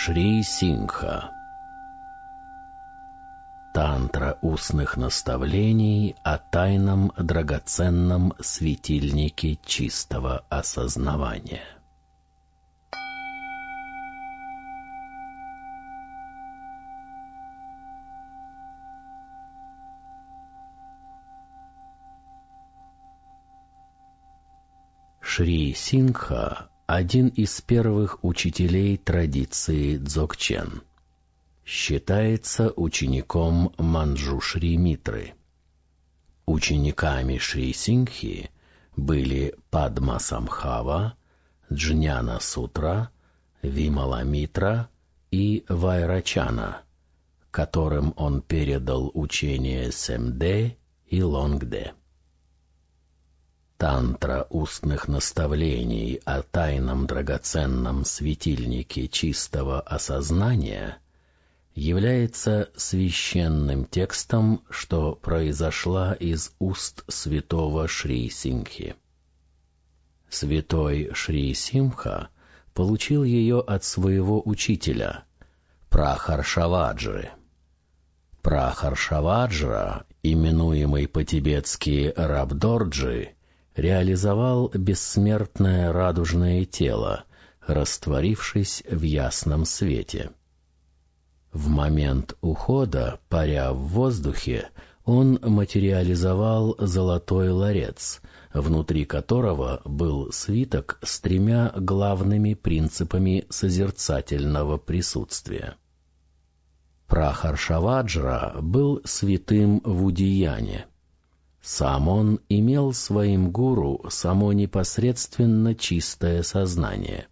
Шри Сингха Тантра устных наставлений о тайном драгоценном светильнике чистого осознавания. Шри Сингха – один из первых учителей традиции Дзогчен. Считается учеником Манджушри Митры. Учениками Шри Сингхи были Падма Самхава, Джняна Сутра, Вимала Митра и Вайрачана, которым он передал учение Семде и Лонгде. Тантра устных наставлений о тайном драгоценном светильнике чистого осознания является священным текстом, что произошла из уст святого Шри Симхи. Святой Шри Симха получил ее от своего учителя, Прахаршаваджи. Прахаршаваджра, именуемый по-тибетски Рабдорджи, реализовал бессмертное радужное тело, растворившись в ясном свете. В момент ухода, паря в воздухе, он материализовал золотой ларец, внутри которого был свиток с тремя главными принципами созерцательного присутствия. Прахаршаваджра был святым в Удияне — сам он имел своим гуру само непосредственно чистое сознание.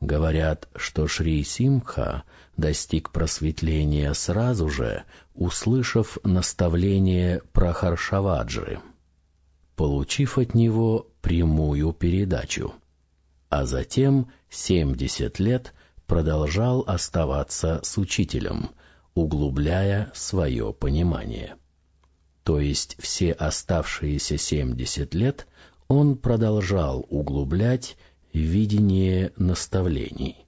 Говорят, что Шри Симха достиг просветления сразу же, услышав наставление про Харшаваджи, получив от него прямую передачу. А затем семьдесят лет продолжал оставаться с учителем, углубляя свое понимание то есть все оставшиеся 70 лет, он продолжал углублять видение наставлений.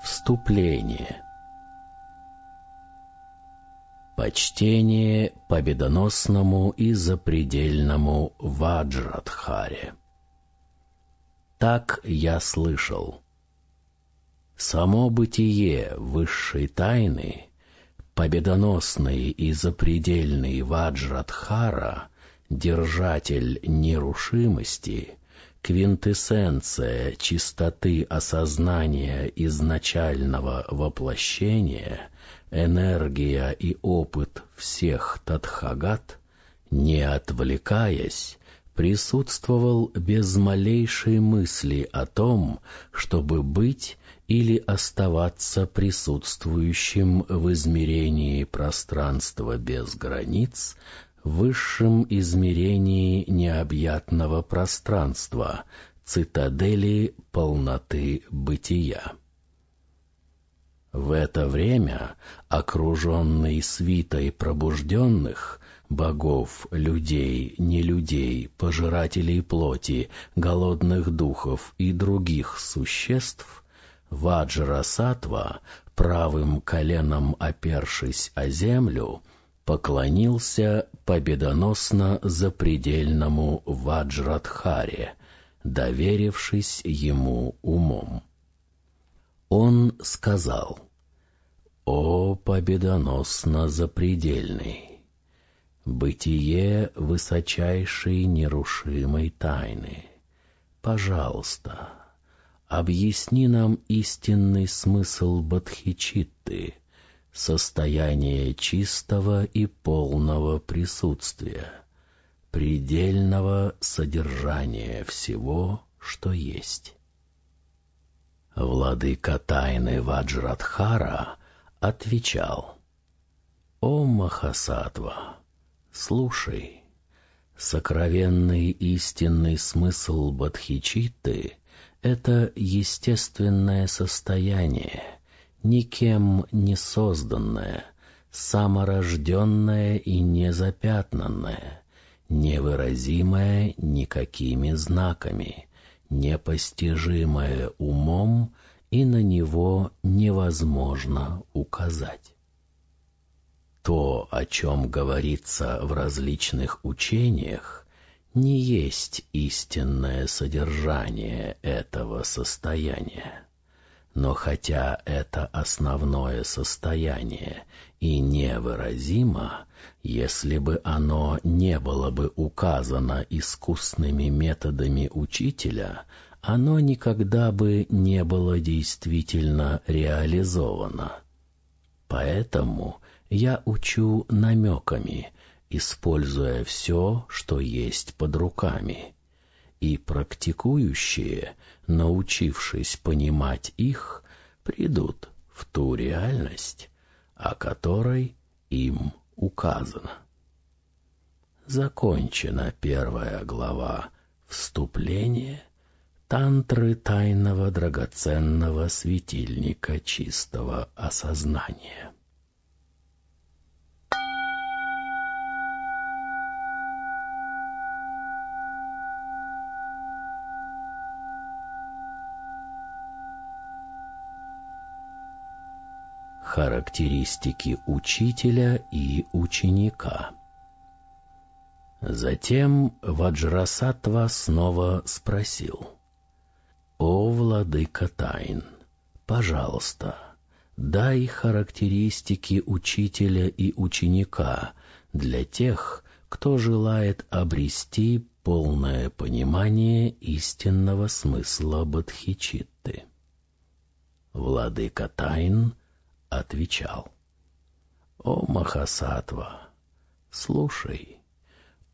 Вступление Почтение победоносному и запредельному Ваджрадхаре. Так я слышал. Само бытие высшей тайны, победоносный и запредельный Ваджрадхара, держатель нерушимости, квинтэссенция чистоты осознания изначального воплощения — энергия и опыт всех Тадхагат, не отвлекаясь, присутствовал без малейшей мысли о том, чтобы быть или оставаться присутствующим в измерении пространства без границ, высшем измерении необъятного пространства, цитадели полноты бытия. В это время, окруженный свитой пробужденных, богов, людей, нелюдей, пожирателей плоти, голодных духов и других существ, Ваджрасатва, правым коленом опершись о землю, поклонился победоносно запредельному Ваджрадхаре, доверившись ему умом. Он сказал, «О победоносно запредельный! Бытие высочайшей нерушимой тайны! Пожалуйста, объясни нам истинный смысл Бадхичитты, состояние чистого и полного присутствия, предельного содержания всего, что есть». Владыка тайны Ваджрадхара отвечал, «О Махасатва, слушай, сокровенный истинный смысл Бадхичитты — это естественное состояние, никем не созданное, саморожденное и незапятнанное, невыразимое никакими знаками, непостижимое умом и на него невозможно указать. То, о чем говорится в различных учениях, не есть истинное содержание этого состояния. Но хотя это основное состояние и невыразимо, если бы оно не было бы указано искусными методами учителя, оно никогда бы не было действительно реализовано. Поэтому я учу намеками, используя все, что есть под руками. И практикующие, научившись понимать их, придут в ту реальность, о которой им указано. Закончена первая глава «Вступление» тантры тайного драгоценного светильника чистого осознания. Характеристики учителя и ученика Затем Ваджрасатва снова спросил — «О, владыка тайн, пожалуйста, дай характеристики учителя и ученика для тех, кто желает обрести полное понимание истинного смысла Бодхичитты». Владыка тайн отвечал, «О, Махасатва, слушай».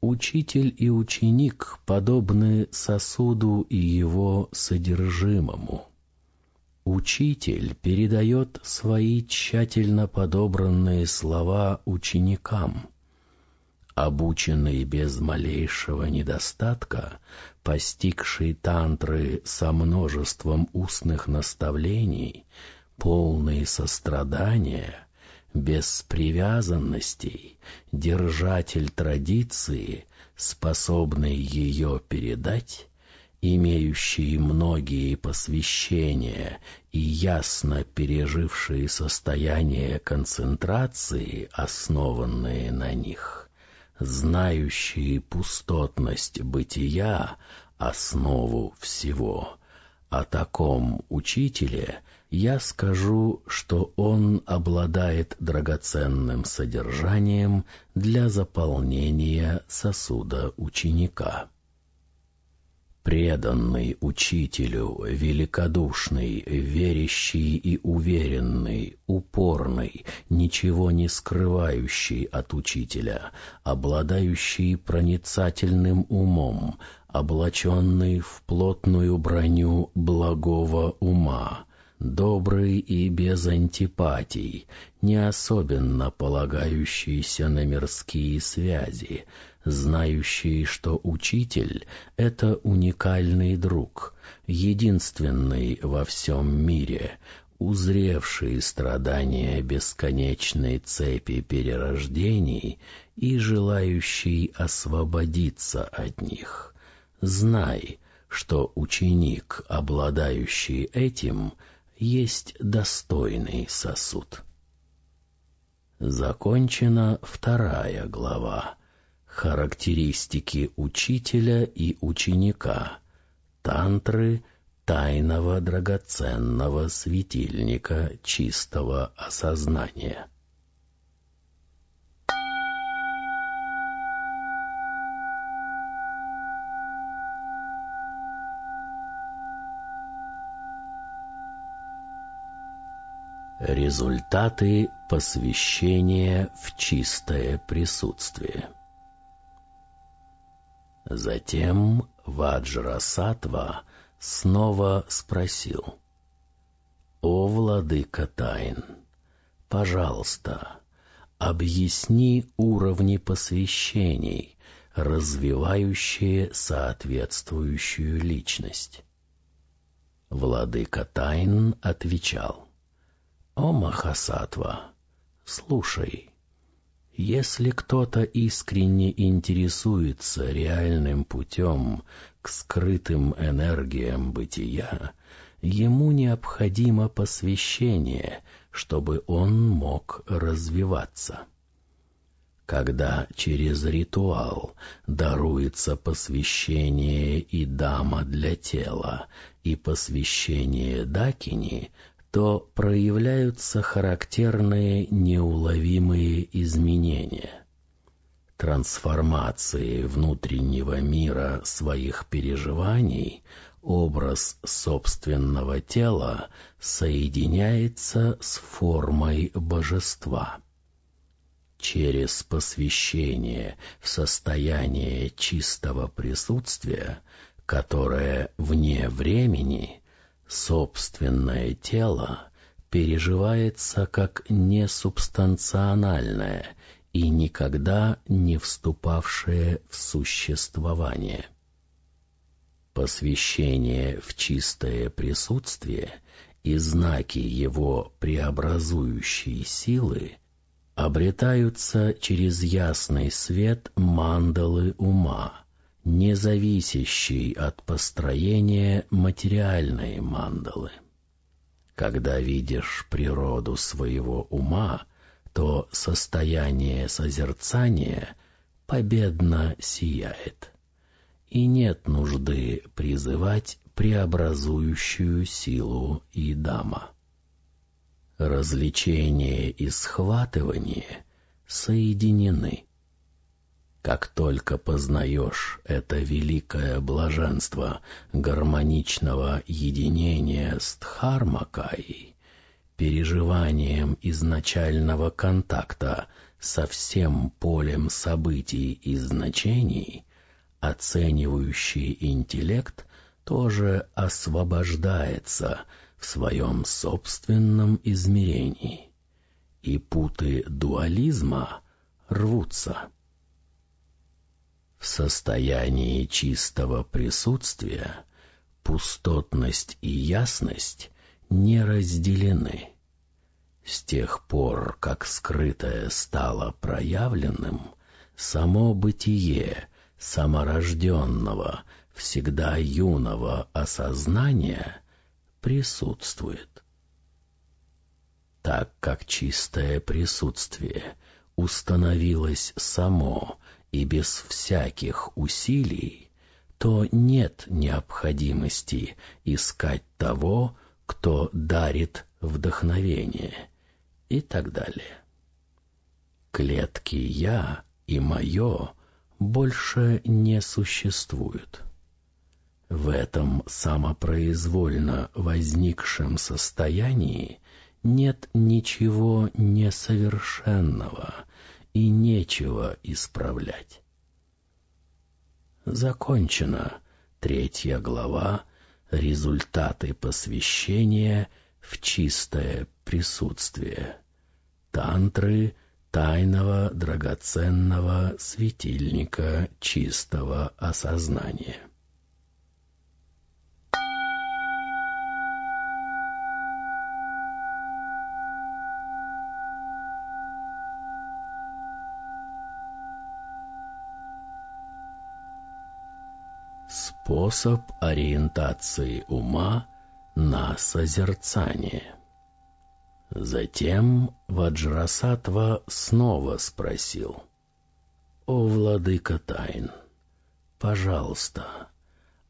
Учитель и ученик подобны сосуду и его содержимому. Учитель передает свои тщательно подобранные слова ученикам. Обученный без малейшего недостатка, постигший тантры со множеством устных наставлений, полный сострадания — без привязанностей, держатель традиции, способный ее передать, имеющий многие посвящения и ясно пережившие состояние концентрации, основанные на них, знающие пустотность бытия, основу всего. О таком учителе — я скажу, что он обладает драгоценным содержанием для заполнения сосуда ученика. Преданный учителю, великодушный, верящий и уверенный, упорный, ничего не скрывающий от учителя, обладающий проницательным умом, облаченный в плотную броню благого ума, добрый и без антипатий, не особенно полагающийся на мирские связи, знающий, что учитель — это уникальный друг, единственный во всем мире, узревший страдания бесконечной цепи перерождений и желающий освободиться от них. Знай, что ученик, обладающий этим, — есть достойный сосуд. Закончена вторая глава. Характеристики учителя и ученика. Тантры тайного драгоценного светильника чистого осознания. Результаты посвящения в чистое присутствие. Затем Ваджрасатва снова спросил. «О, владыка тайн, пожалуйста, объясни уровни посвящений, развивающие соответствующую личность». Владыка тайн отвечал — «О, Махасатва, слушай, Если кто-то искренне интересуется реальным путем к скрытым энергиям бытия, ему необходимо посвящение, чтобы он мог развиваться. Когда через ритуал даруется посвящение и дама для тела, и посвящение дакини, то проявляются характерные неуловимые изменения. Трансформации внутреннего мира своих переживаний образ собственного тела соединяется с формой божества. Через посвящение в состояние чистого присутствия, которое вне времени, собственное тело переживается как несубстанциональное и никогда не вступавшее в существование. Посвящение в чистое присутствие и знаки его преобразующей силы обретаются через ясный свет мандалы ума, не зависящий от построения материальной мандалы. Когда видишь природу своего ума, то состояние созерцания победно сияет, и нет нужды призывать преобразующую силу и дама. Развлечение и схватывание соединены. Как только познаешь это великое блаженство гармоничного единения с Дхармакой, переживанием изначального контакта со всем полем событий и значений, оценивающий интеллект тоже освобождается в своем собственном измерении, и путы дуализма рвутся. В состоянии чистого присутствия пустотность и ясность не разделены. С тех пор, как скрытое стало проявленным, само бытие саморожденного, всегда юного осознания присутствует. Так как чистое присутствие установилось само и без всяких усилий, то нет необходимости искать того, кто дарит вдохновение и так далее. Клетки «я» и «моё» больше не существуют. В этом самопроизвольно возникшем состоянии нет ничего несовершенного и нечего исправлять. Закончена третья глава «Результаты посвящения в чистое присутствие» тантры тайного драгоценного светильника чистого осознания. Способ ориентации ума на созерцание. Затем Ваджрасатва снова спросил. «О, владыка тайн, пожалуйста,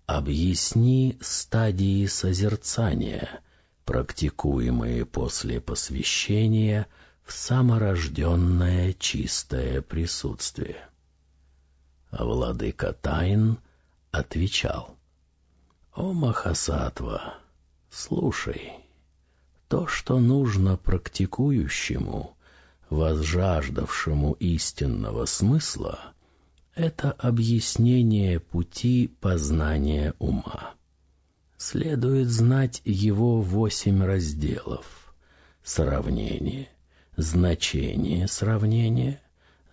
объясни стадии созерцания, практикуемые после посвящения в саморожденное чистое присутствие». Владыка тайн — отвечал. «О, Махасатва, слушай, то, что нужно практикующему, возжаждавшему истинного смысла, это объяснение пути познания ума. Следует знать его восемь разделов — сравнение, значение сравнения,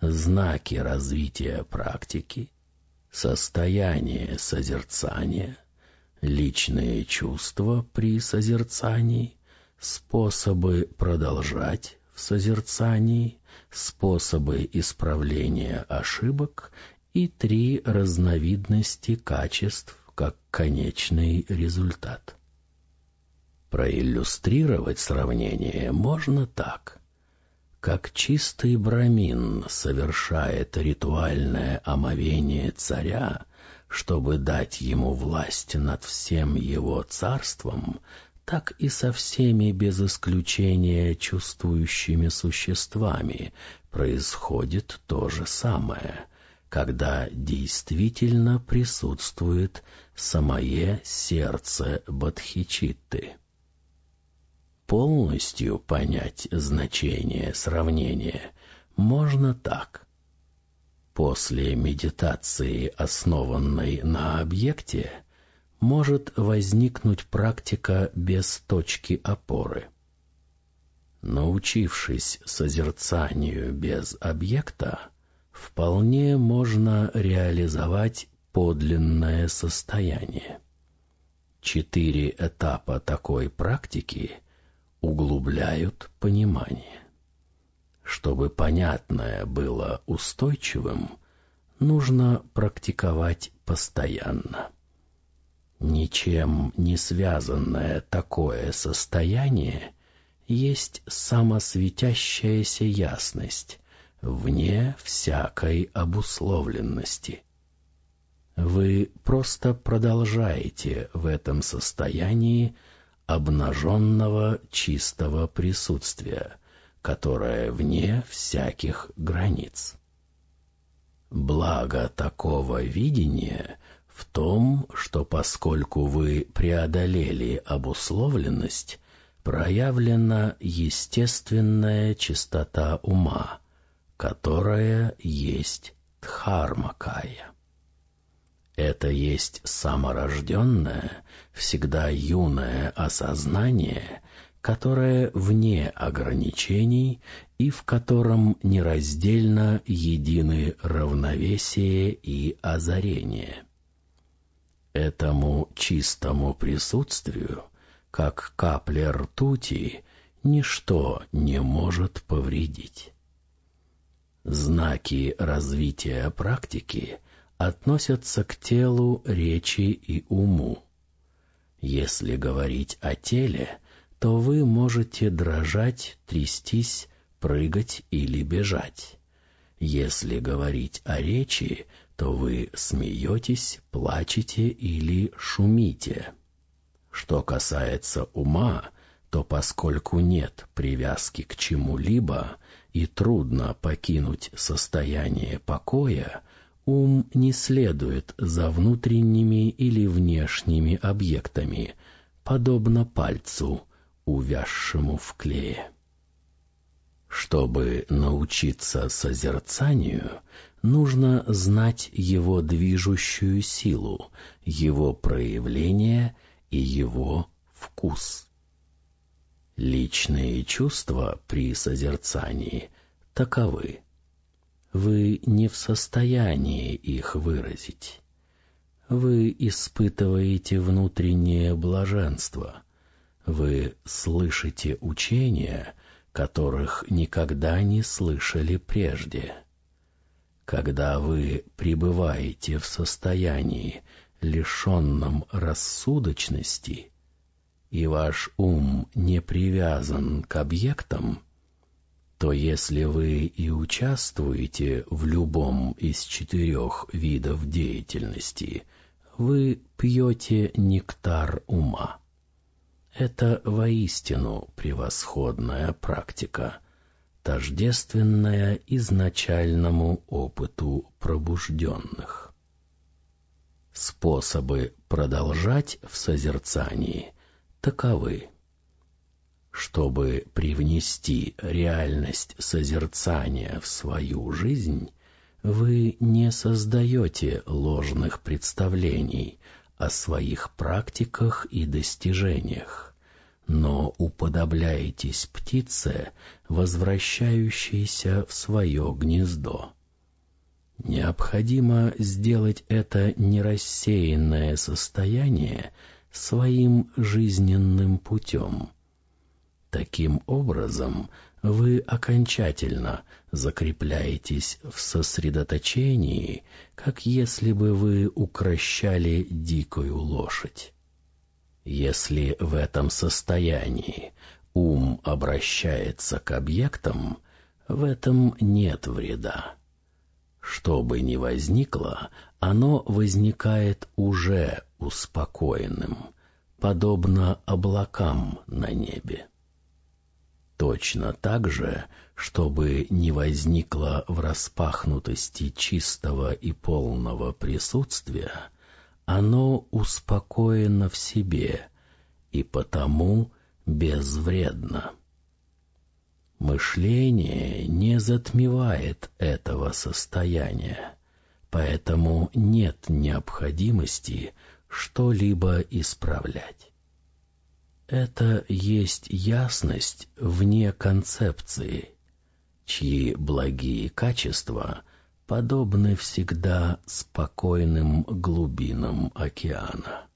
знаки развития практики, состояние созерцания, личные чувства при созерцании, способы продолжать в созерцании, способы исправления ошибок и три разновидности качеств как конечный результат. Проиллюстрировать сравнение можно так. Как чистый брамин совершает ритуальное омовение царя, чтобы дать ему власть над всем его царством, так и со всеми без исключения чувствующими существами происходит то же самое, когда действительно присутствует самое сердце Бодхичитты. Полностью понять значение сравнения можно так. После медитации, основанной на объекте, может возникнуть практика без точки опоры. Научившись созерцанию без объекта, вполне можно реализовать подлинное состояние. Четыре этапа такой практики углубляют понимание. Чтобы понятное было устойчивым, нужно практиковать постоянно. Ничем не связанное такое состояние есть самосветящаяся ясность, вне всякой обусловленности. Вы просто продолжаете в этом состоянии обнаженного чистого присутствия, которое вне всяких границ. Благо такого видения в том, что поскольку вы преодолели обусловленность, проявлена естественная чистота ума, которая есть Дхармакая. Это есть саморожденное, всегда юное осознание, которое вне ограничений и в котором нераздельно едины равновесие и озарение. Этому чистому присутствию, как капля ртути, ничто не может повредить. Знаки развития практики относятся к телу, речи и уму. Если говорить о теле, то вы можете дрожать, трястись, прыгать или бежать. Если говорить о речи, то вы смеетесь, плачете или шумите. Что касается ума, то поскольку нет привязки к чему-либо и трудно покинуть состояние покоя, ум не следует за внутренними или внешними объектами, подобно пальцу, увязшему в клее. Чтобы научиться созерцанию, нужно знать его движущую силу, его проявление и его вкус. Личные чувства при созерцании таковы. Вы не в состоянии их выразить. Вы испытываете внутреннее блаженство. Вы слышите учения, которых никогда не слышали прежде. Когда вы пребываете в состоянии, лишенном рассудочности, и ваш ум не привязан к объектам, то если вы и участвуете в любом из четырех видов деятельности, вы пьете нектар ума. Это воистину превосходная практика, тождественная изначальному опыту пробужденных. Способы продолжать в созерцании таковы. Чтобы привнести реальность созерцания в свою жизнь, вы не создаете ложных представлений о своих практиках и достижениях, но уподобляетесь птице, возвращающейся в свое гнездо. Необходимо сделать это нерассеянное состояние своим жизненным путем — Таким образом, вы окончательно закрепляетесь в сосредоточении, как если бы вы укращали дикую лошадь. Если в этом состоянии ум обращается к объектам, в этом нет вреда. Что бы ни возникло, оно возникает уже успокоенным, подобно облакам на небе. Точно так же, чтобы не возникло в распахнутости чистого и полного присутствия, оно успокоено в себе и потому безвредно. Мышление не затмевает этого состояния, поэтому нет необходимости что-либо исправлять. Это есть ясность вне концепции, чьи благие качества подобны всегда спокойным глубинам океана.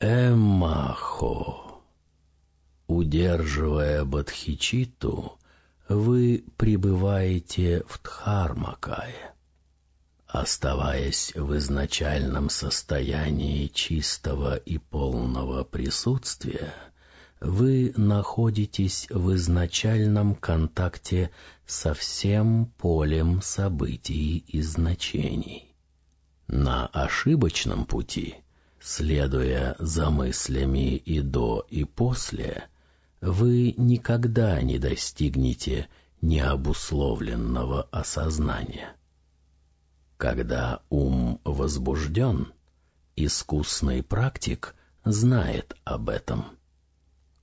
Эмахо. Удерживая Бадхичиту, вы пребываете в Дхармакае. Оставаясь в изначальном состоянии чистого и полного присутствия, вы находитесь в изначальном контакте со всем полем событий и значений. На ошибочном пути, следуя за мыслями и до, и после, вы никогда не достигнете необусловленного осознания. Когда ум возбужден, искусный практик знает об этом.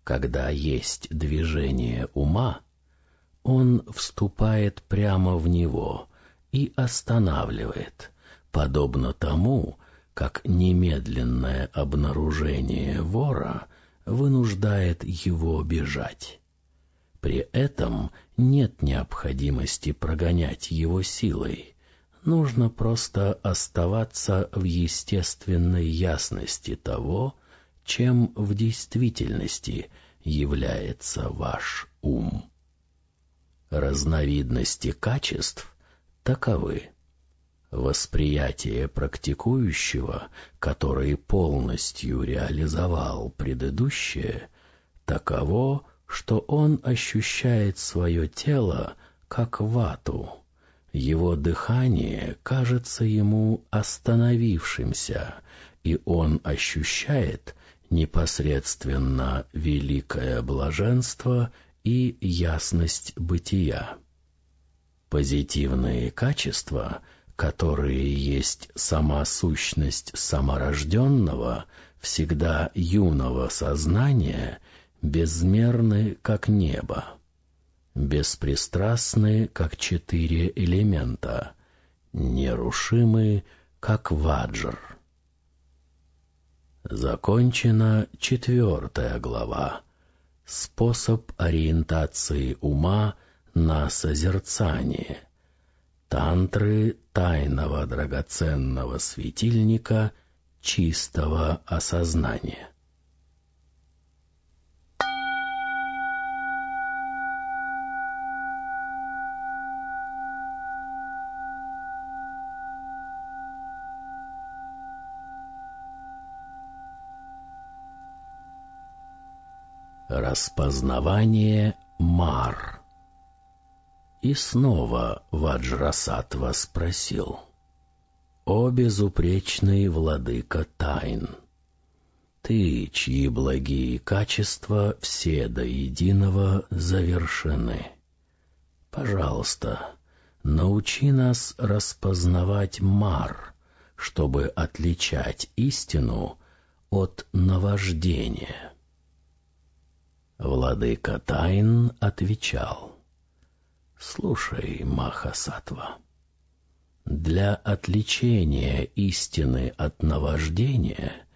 Когда есть движение ума, он вступает прямо в него и останавливает, подобно тому, как немедленное обнаружение вора вынуждает его бежать. При этом нет необходимости прогонять его силой, Нужно просто оставаться в естественной ясности того, чем в действительности является ваш ум. Разновидности качеств таковы. Восприятие практикующего, который полностью реализовал предыдущее, таково, что он ощущает свое тело как вату, его дыхание кажется ему остановившимся, и он ощущает непосредственно великое блаженство и ясность бытия. Позитивные качества, которые есть сама сущность саморожденного, всегда юного сознания, безмерны, как небо беспристрастны, как четыре элемента, нерушимы, как ваджр. Закончена четвертая глава. Способ ориентации ума на созерцание. Тантры тайного драгоценного светильника чистого осознания. Распознавание Мар. И снова Ваджрасатва спросил. «О безупречный владыка тайн! Ты, чьи благие качества все до единого завершены. Пожалуйста, научи нас распознавать Мар, чтобы отличать истину от наваждения». Владыка Тайн отвечал. «Слушай, Махасатва, для отличения истины от наваждения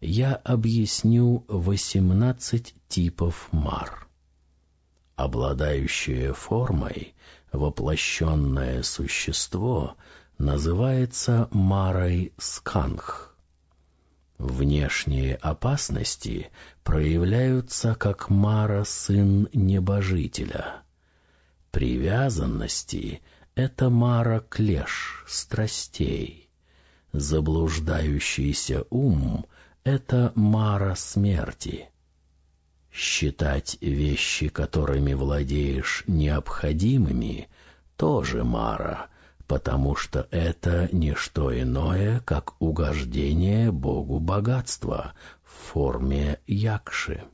я объясню восемнадцать типов мар. Обладающее формой воплощенное существо называется марой сканх. Внешние опасности проявляются как Мара, сын небожителя. Привязанности — это Мара клеш, страстей. Заблуждающийся ум — это Мара смерти. Считать вещи, которыми владеешь, необходимыми — тоже Мара, потому что это не что иное, как угождение Богу богатства в форме якши.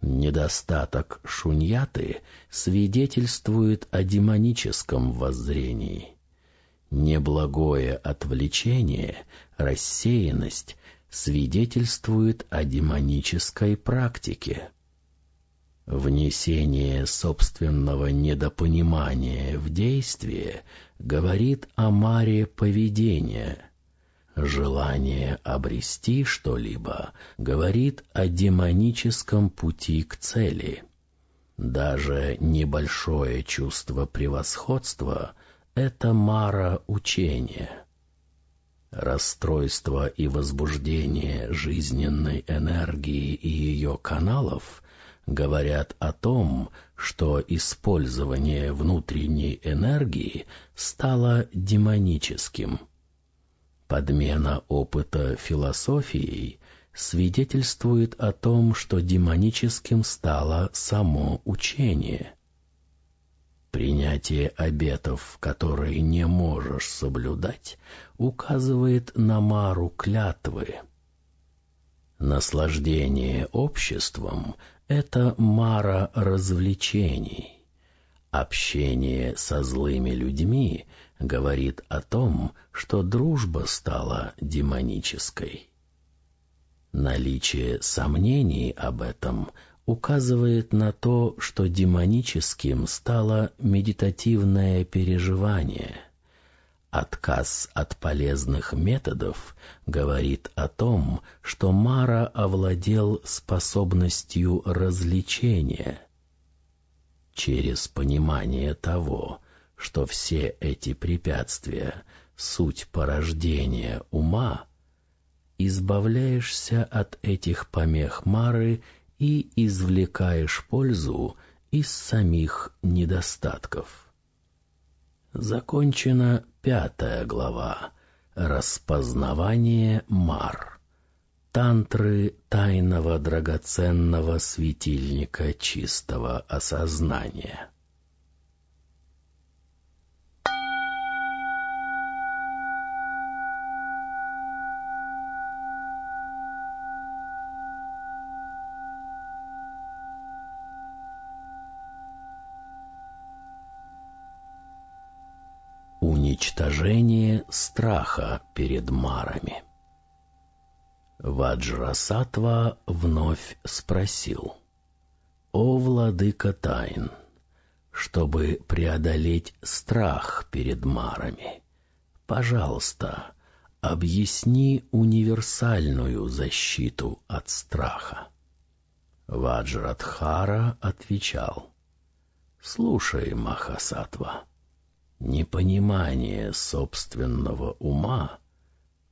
Недостаток шуньяты свидетельствует о демоническом воззрении. Неблагое отвлечение, рассеянность свидетельствует о демонической практике. Внесение собственного недопонимания в действие говорит о маре поведения. Желание обрести что-либо говорит о демоническом пути к цели. Даже небольшое чувство превосходства — это мара учения. Расстройство и возбуждение жизненной энергии и ее каналов говорят о том, что использование внутренней энергии стало демоническим. Подмена опыта философией свидетельствует о том, что демоническим стало само учение. Принятие обетов, которые не можешь соблюдать, указывает на мару клятвы. Наслаждение обществом — это мара развлечений. Общение со злыми людьми говорит о том, что дружба стала демонической. Наличие сомнений об этом указывает на то, что демоническим стало медитативное переживание. Отказ от полезных методов говорит о том, что Мара овладел способностью развлечения. Через понимание того, что все эти препятствия — суть порождения ума, избавляешься от этих помех Мары и извлекаешь пользу из самих недостатков. Закончена пятая глава «Распознавание Мар» тантры тайного драгоценного светильника чистого осознания. Уничтожение страха перед марами. Ваджрасатва вновь спросил. «О, владыка тайн, чтобы преодолеть страх перед марами, пожалуйста, объясни универсальную защиту от страха». Ваджрадхара отвечал. «Слушай, Махасатва, непонимание собственного ума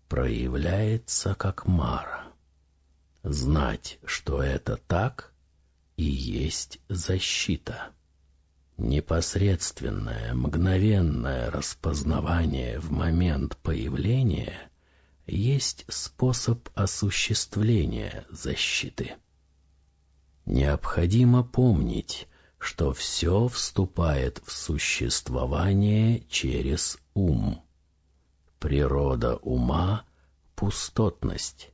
проявляется как мара. Знать, что это так, и есть защита. Непосредственное, мгновенное распознавание в момент появления есть способ осуществления защиты. Необходимо помнить, что все вступает в существование через ум. Природа ума — пустотность.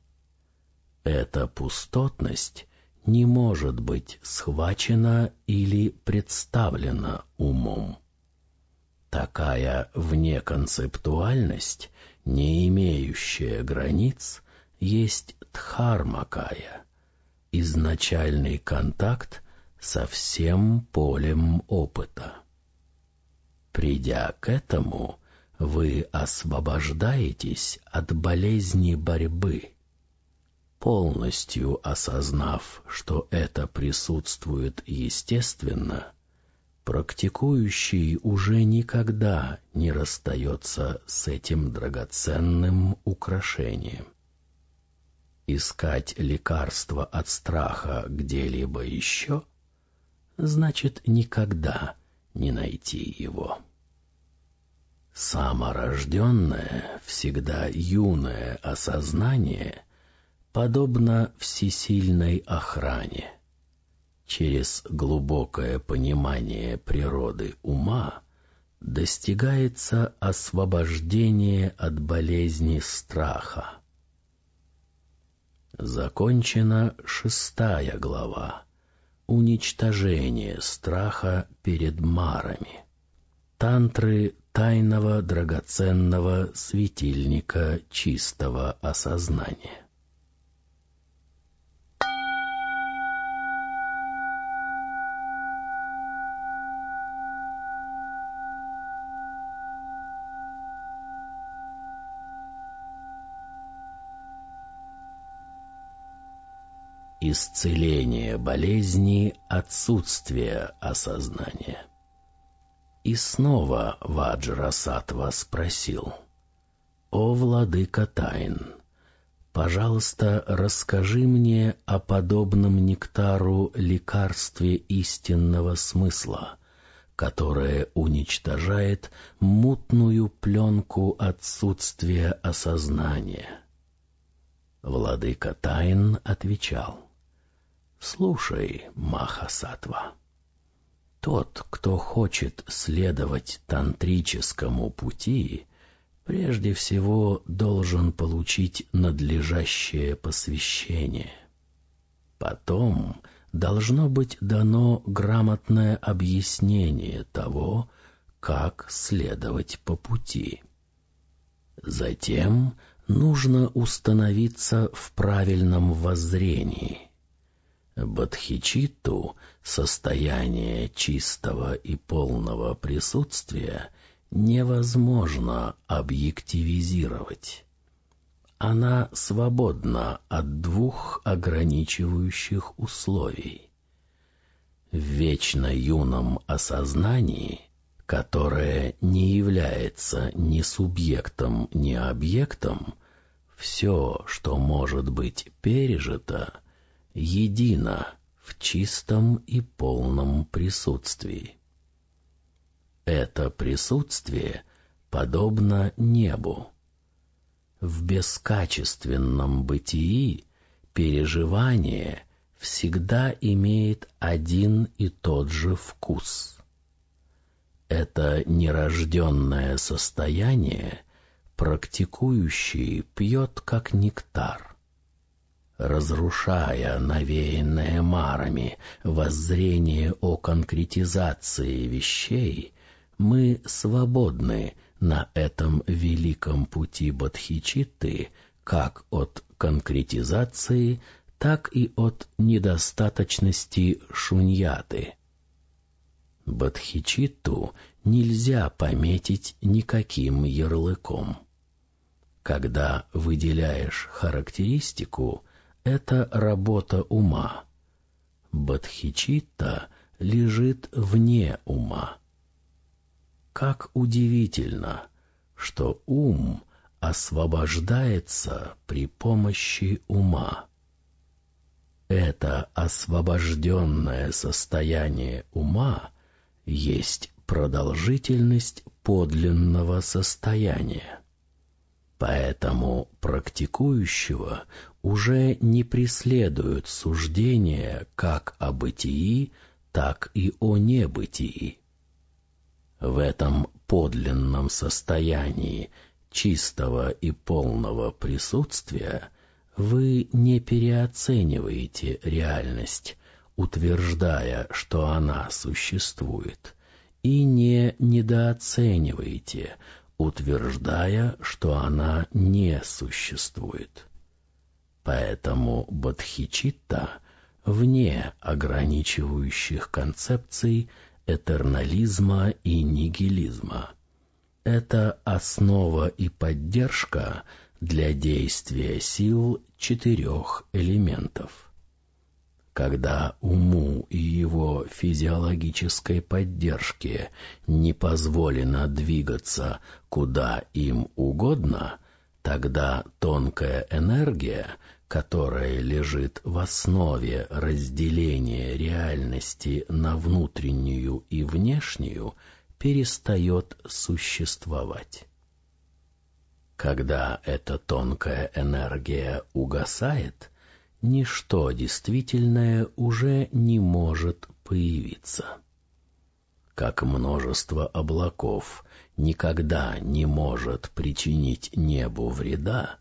Эта пустотность не может быть схвачена или представлена умом. Такая внеконцептуальность, не имеющая границ, есть дхармакая, изначальный контакт со всем полем опыта. Придя к этому, вы освобождаетесь от болезни борьбы. Полностью осознав, что это присутствует естественно, практикующий уже никогда не расстается с этим драгоценным украшением. искать лекарство от страха где-либо еще, значит никогда не найти его. Саморожденное, всегда юное осознание подобно всесильной охране. Через глубокое понимание природы ума достигается освобождение от болезни страха. Закончена шестая глава «Уничтожение страха перед марами» тантры тайного драгоценного светильника чистого осознания. Исцеление болезни — отсутствие осознания. И снова Ваджрасатва спросил. «О, владыка тайн, пожалуйста, расскажи мне о подобном нектару лекарстве истинного смысла, которое уничтожает мутную пленку отсутствия осознания». Владыка тайн отвечал — Слушай, Махасатва, тот, кто хочет следовать тантрическому пути, прежде всего должен получить надлежащее посвящение. Потом должно быть дано грамотное объяснение того, как следовать по пути. Затем нужно установиться в правильном воззрении — Бодхичитту состояние чистого и полного присутствия невозможно объективизировать. Она свободна от двух ограничивающих условий. В вечно юном осознании, которое не является ни субъектом, ни объектом, все, что может быть пережито — едино в чистом и полном присутствии. Это присутствие подобно небу. В бескачественном бытии переживание всегда имеет один и тот же вкус. Это нерожденное состояние практикующий пьет как нектар разрушая навеянное марами воззрение о конкретизации вещей, мы свободны на этом великом пути Бодхичитты как от конкретизации, так и от недостаточности шуньяты. Бодхичитту нельзя пометить никаким ярлыком. Когда выделяешь характеристику, это работа ума. Бодхичитта лежит вне ума. Как удивительно, что ум освобождается при помощи ума. Это освобожденное состояние ума есть продолжительность подлинного состояния. Поэтому практикующего уже не преследуют суждения как о бытии, так и о небытии. В этом подлинном состоянии чистого и полного присутствия вы не переоцениваете реальность, утверждая, что она существует, и не недооцениваете, утверждая, что она не существует. Поэтому бодхичитта вне ограничивающих концепций этернализма и нигилизма. Это основа и поддержка для действия сил четырех элементов когда уму и его физиологической поддержке не позволено двигаться куда им угодно, тогда тонкая энергия которое лежит в основе разделения реальности на внутреннюю и внешнюю, перестает существовать. Когда эта тонкая энергия угасает, ничто действительное уже не может появиться. Как множество облаков никогда не может причинить небу вреда,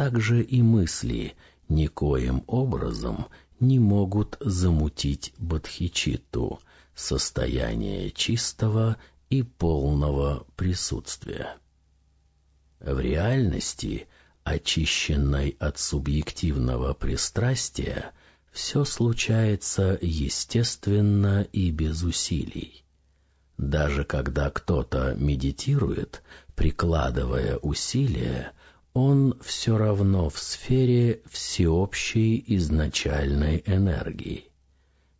так же и мысли никоим образом не могут замутить Бодхичитту, состояние чистого и полного присутствия. В реальности, очищенной от субъективного пристрастия, все случается естественно и без усилий. Даже когда кто-то медитирует, прикладывая усилия, он все равно в сфере всеобщей изначальной энергии.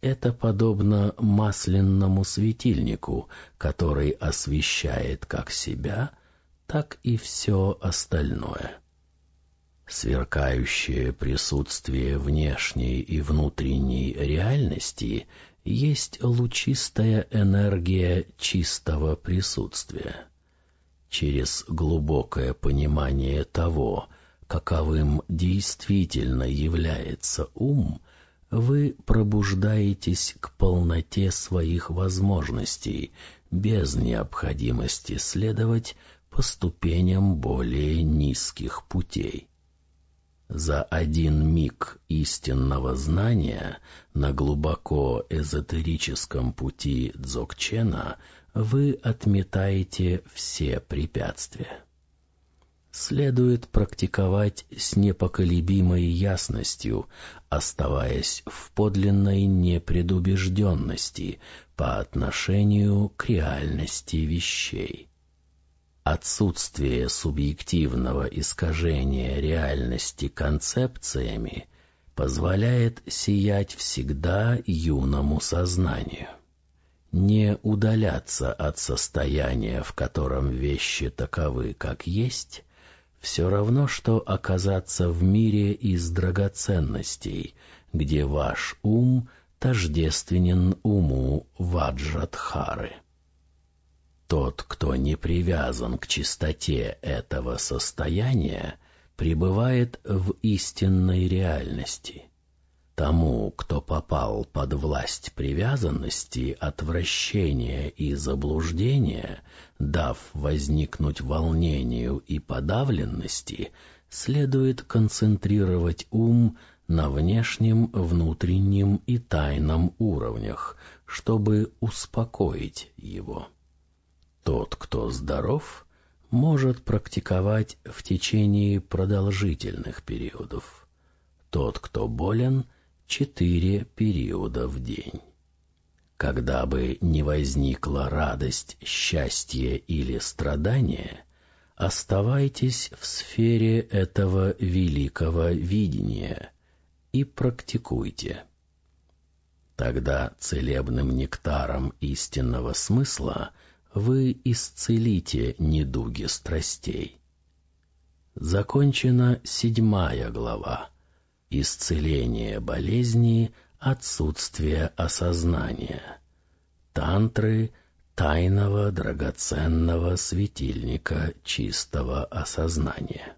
Это подобно масляному светильнику, который освещает как себя, так и все остальное. Сверкающее присутствие внешней и внутренней реальности есть лучистая энергия чистого присутствия. Через глубокое понимание того, каковым действительно является ум, вы пробуждаетесь к полноте своих возможностей без необходимости следовать по ступеням более низких путей. За один миг истинного знания на глубоко эзотерическом пути Дзогчена вы отметаете все препятствия. Следует практиковать с непоколебимой ясностью, оставаясь в подлинной непредубежденности по отношению к реальности вещей. Отсутствие субъективного искажения реальности концепциями позволяет сиять всегда юному сознанию. Не удаляться от состояния, в котором вещи таковы, как есть, все равно, что оказаться в мире из драгоценностей, где ваш ум тождественен уму Ваджратхары. Тот, кто не привязан к чистоте этого состояния, пребывает в истинной реальности. Тому, кто попал под власть привязанности, отвращения и заблуждения, дав возникнуть волнению и подавленности, следует концентрировать ум на внешнем, внутреннем и тайном уровнях, чтобы успокоить его. Тот, кто здоров, может практиковать в течение продолжительных периодов. Тот, кто болен, четыре периода в день. Когда бы не возникла радость, счастье или страдание, оставайтесь в сфере этого великого видения и практикуйте. Тогда целебным нектаром истинного смысла – вы исцелите недуги страстей. Закончена седьмая глава. Исцеление болезни, отсутствие осознания. Тантры тайного драгоценного светильника чистого осознания.